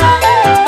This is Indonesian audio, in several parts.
oh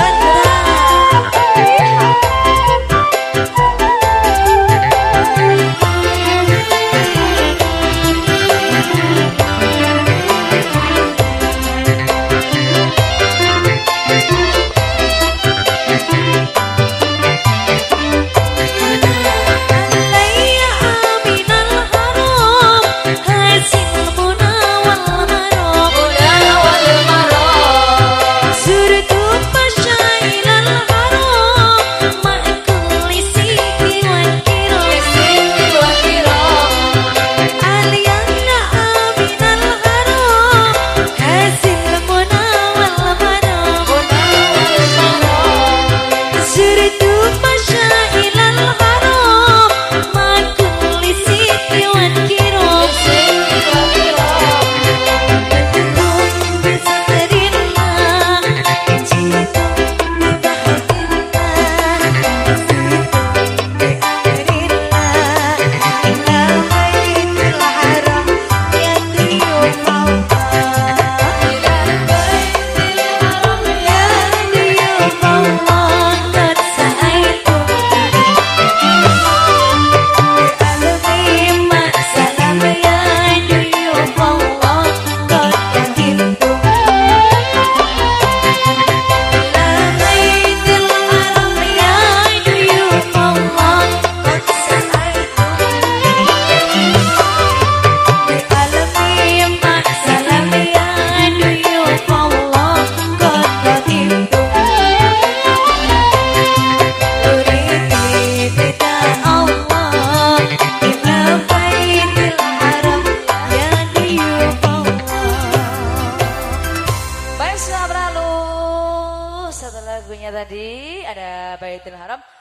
tadi ada Baitul Haram.